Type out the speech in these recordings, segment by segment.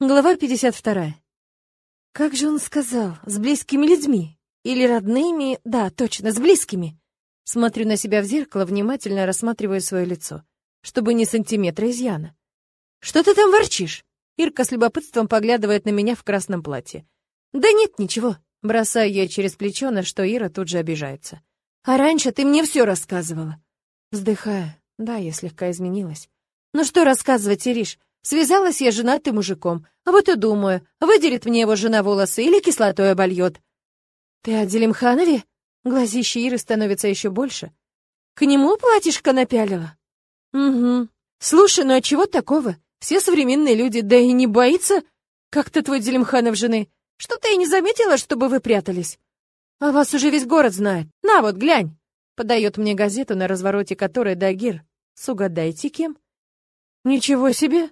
Глава 52. Как же он сказал? С близкими людьми? Или родными? Да, точно, с близкими. Смотрю на себя в зеркало, внимательно рассматриваю свое лицо, чтобы ни сантиметра изъяна. «Что ты там ворчишь?» Ирка с любопытством поглядывает на меня в красном платье. «Да нет, ничего». Бросаю я через плечо, на что Ира тут же обижается. «А раньше ты мне все рассказывала». Вздыхаю. Да, я слегка изменилась. «Ну что рассказывать, Ириш? Связалась я женатым мужиком, а вот и думаю, выдерет мне его жена волосы или кислотой обольет. Ты о Делимханове? Глазище Иры становится еще больше. К нему платьишко напялила? Угу. Слушай, ну а чего такого? Все современные люди, да и не боится как-то твой Делимханов жены. Что-то я не заметила, чтобы вы прятались. А вас уже весь город знает. На вот, глянь. Подает мне газету, на развороте которой Дагир. С угадайте кем? Ничего себе!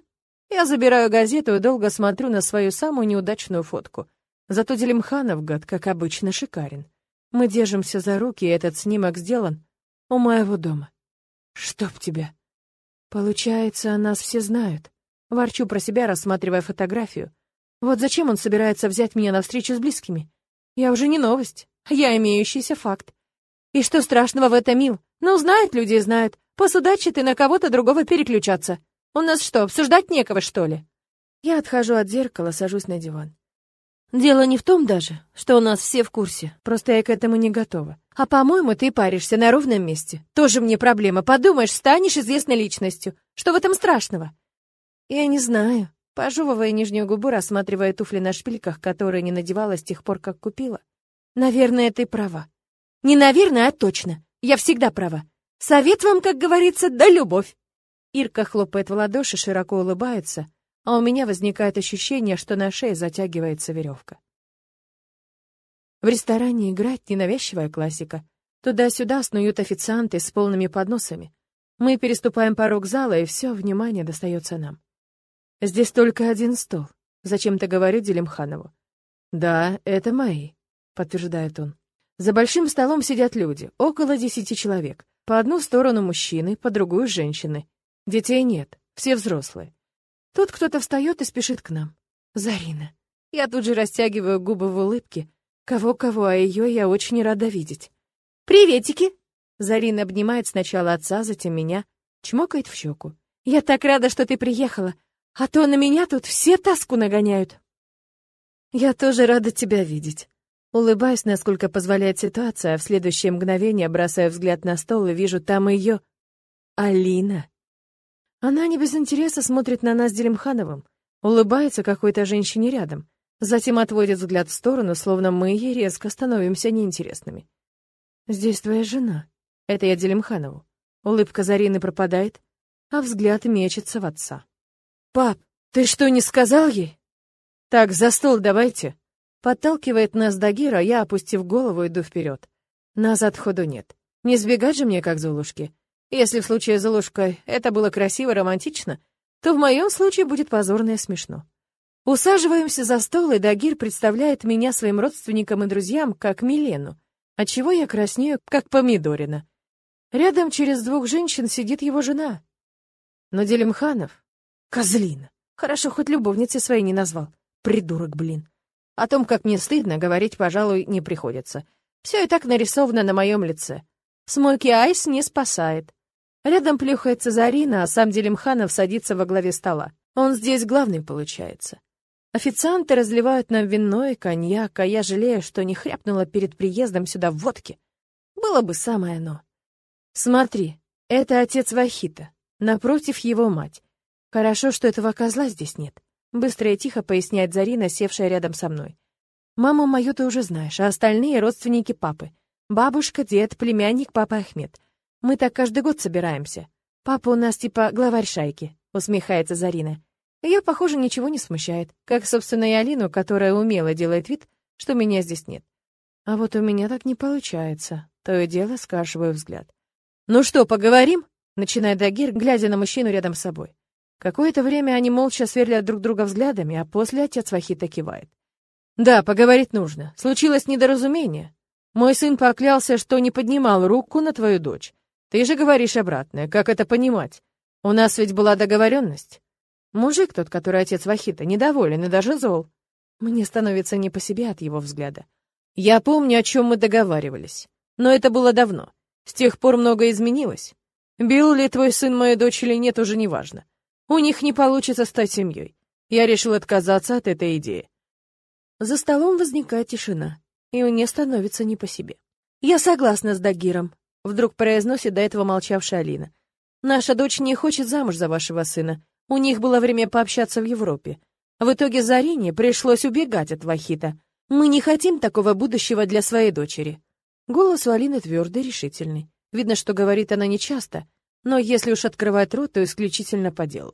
Я забираю газету и долго смотрю на свою самую неудачную фотку. Зато Делимханов, гад, как обычно, шикарен. Мы держимся за руки, и этот снимок сделан у моего дома. Чтоб тебя. Получается, нас все знают. Ворчу про себя, рассматривая фотографию. Вот зачем он собирается взять меня на встречу с близкими? Я уже не новость, я имеющийся факт. И что страшного в этом, Мил? Ну, знают люди и знают. Посудачит и на кого-то другого переключаться. У нас что, обсуждать некого, что ли? Я отхожу от зеркала, сажусь на диван. Дело не в том даже, что у нас все в курсе, просто я к этому не готова. А по-моему, ты паришься на ровном месте. Тоже мне проблема. Подумаешь, станешь известной личностью. Что в этом страшного? Я не знаю. Пожевывая нижнюю губу, рассматривая туфли на шпильках, которые не надевала с тех пор, как купила. Наверное, ты права. Не наверное, а точно. Я всегда права. Совет вам, как говорится, да любовь. Ирка хлопает в ладоши, широко улыбается, а у меня возникает ощущение, что на шее затягивается веревка. В ресторане играет ненавязчивая классика. Туда-сюда снуют официанты с полными подносами. Мы переступаем порог зала, и все внимание достается нам. Здесь только один стол. Зачем-то говорю Делимханову. Да, это мои, подтверждает он. За большим столом сидят люди, около десяти человек. По одну сторону мужчины, по другую женщины. Детей нет, все взрослые. Тут кто-то встает и спешит к нам. Зарина. Я тут же растягиваю губы в улыбке. Кого-кого, а ее я очень рада видеть. «Приветики!» Зарина обнимает сначала отца, затем меня, чмокает в щеку. «Я так рада, что ты приехала, а то на меня тут все тоску нагоняют». «Я тоже рада тебя видеть». Улыбаюсь, насколько позволяет ситуация, а в следующее мгновение бросаю взгляд на стол и вижу там ее... Алина. Она не без интереса смотрит на нас Делимхановым, улыбается какой-то женщине рядом, затем отводит взгляд в сторону, словно мы ей резко становимся неинтересными. «Здесь твоя жена». Это я Делимханову. Улыбка Зарины пропадает, а взгляд мечется в отца. «Пап, ты что, не сказал ей?» «Так, за стол давайте». Подталкивает нас Дагира, я, опустив голову, иду вперед. Назад ходу нет. Не сбегать же мне, как золушки. Если в случае с Золушкой это было красиво, романтично, то в моем случае будет позорно и смешно. Усаживаемся за стол, и Дагир представляет меня своим родственникам и друзьям, как Милену, отчего я краснею, как помидорина. Рядом через двух женщин сидит его жена. Но Делимханов — козлина. Хорошо, хоть любовницей своей не назвал. Придурок, блин. О том, как мне стыдно, говорить, пожалуй, не приходится. Все и так нарисовано на моем лице. Смоки Айс не спасает. Рядом плюхается Зарина, а сам Делимханов садится во главе стола. Он здесь главный, получается. Официанты разливают нам вино и коньяк, а я жалею, что не хряпнула перед приездом сюда водки. Было бы самое оно. Смотри, это отец Вахита, напротив его мать. Хорошо, что этого козла здесь нет. Быстро и тихо поясняет Зарина, севшая рядом со мной. Маму мою ты уже знаешь, а остальные — родственники папы. Бабушка, дед, племянник папа Ахмед. Мы так каждый год собираемся. Папа у нас типа главарь шайки, усмехается Зарина. Ее, похоже, ничего не смущает, как, собственно, и Алину, которая умело делает вид, что меня здесь нет. А вот у меня так не получается. То и дело скашиваю взгляд. «Ну что, поговорим?» — начинает Дагир, глядя на мужчину рядом с собой. Какое-то время они молча сверлят друг друга взглядами, а после отец Вахита кивает. «Да, поговорить нужно. Случилось недоразумение. Мой сын поклялся, что не поднимал руку на твою дочь. Ты же говоришь обратное. Как это понимать? У нас ведь была договоренность. Мужик тот, который отец Вахита, недоволен и даже зол. Мне становится не по себе от его взгляда. Я помню, о чем мы договаривались. Но это было давно. С тех пор многое изменилось. Бил ли твой сын мою дочь или нет, уже не важно. У них не получится стать семьей. Я решил отказаться от этой идеи. За столом возникает тишина, и мне становится не по себе. Я согласна с Дагиром, вдруг произносит до этого молчавшая Алина. Наша дочь не хочет замуж за вашего сына. У них было время пообщаться в Европе. В итоге Зарине пришлось убегать от Вахита. Мы не хотим такого будущего для своей дочери. Голос у Алины твердый, решительный. Видно, что говорит она нечасто, но если уж открывает рот, то исключительно по делу.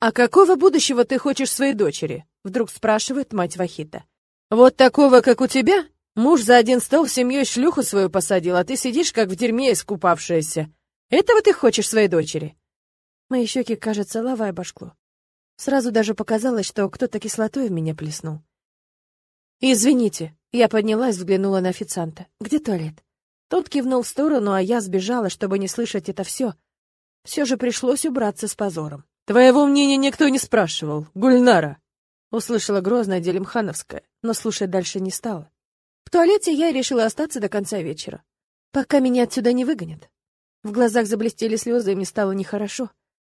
«А какого будущего ты хочешь своей дочери?» — вдруг спрашивает мать Вахита. «Вот такого, как у тебя? Муж за один стол с семьей шлюху свою посадил, а ты сидишь, как в дерьме искупавшаяся. Этого ты хочешь своей дочери?» Мои щеки, кажется, лавой обожгло. Сразу даже показалось, что кто-то кислотой в меня плеснул. «Извините», — я поднялась, взглянула на официанта. «Где туалет?» Тот кивнул в сторону, а я сбежала, чтобы не слышать это все. Все же пришлось убраться с позором. «Твоего мнения никто не спрашивал, Гульнара!» Услышала грозная Делимхановская, но слушать дальше не стала. В туалете я решила остаться до конца вечера, пока меня отсюда не выгонят. В глазах заблестели слезы, и мне стало нехорошо.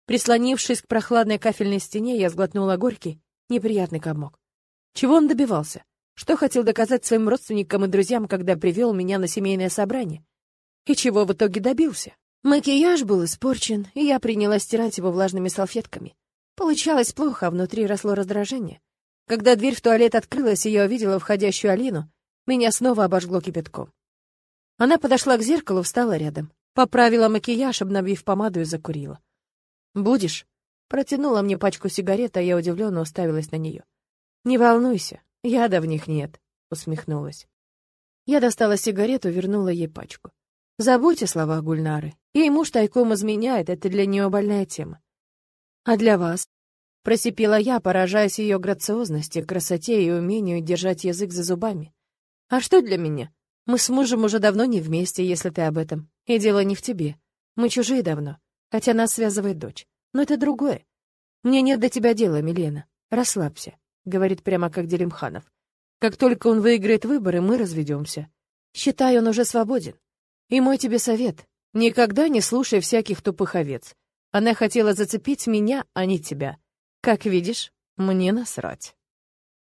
Прислонившись к прохладной кафельной стене, я сглотнула горький, неприятный комок. Чего он добивался? Что хотел доказать своим родственникам и друзьям, когда привел меня на семейное собрание? И чего в итоге добился? Макияж был испорчен, и я принялась стирать его влажными салфетками. Получалось плохо, а внутри росло раздражение. Когда дверь в туалет открылась, и я увидела входящую Алину, меня снова обожгло кипятком. Она подошла к зеркалу, встала рядом. Поправила макияж, обновив помаду и закурила. «Будешь?» Протянула мне пачку сигарет, а я удивленно уставилась на нее. «Не волнуйся, яда в них нет», — усмехнулась. Я достала сигарету, вернула ей пачку. Забудь о словах Гульнары. Ей муж тайком изменяет, это для нее больная тема. А для вас? Просипела я, поражаясь ее грациозности, красоте и умению держать язык за зубами. А что для меня? Мы с мужем уже давно не вместе, если ты об этом. И дело не в тебе. Мы чужие давно, хотя нас связывает дочь. Но это другое. Мне нет до тебя дела, Милена. Расслабься, говорит прямо как Делимханов. Как только он выиграет выборы, мы разведемся. Считай, он уже свободен. И мой тебе совет. Никогда не слушай всяких тупых овец. Она хотела зацепить меня, а не тебя. Как видишь, мне насрать.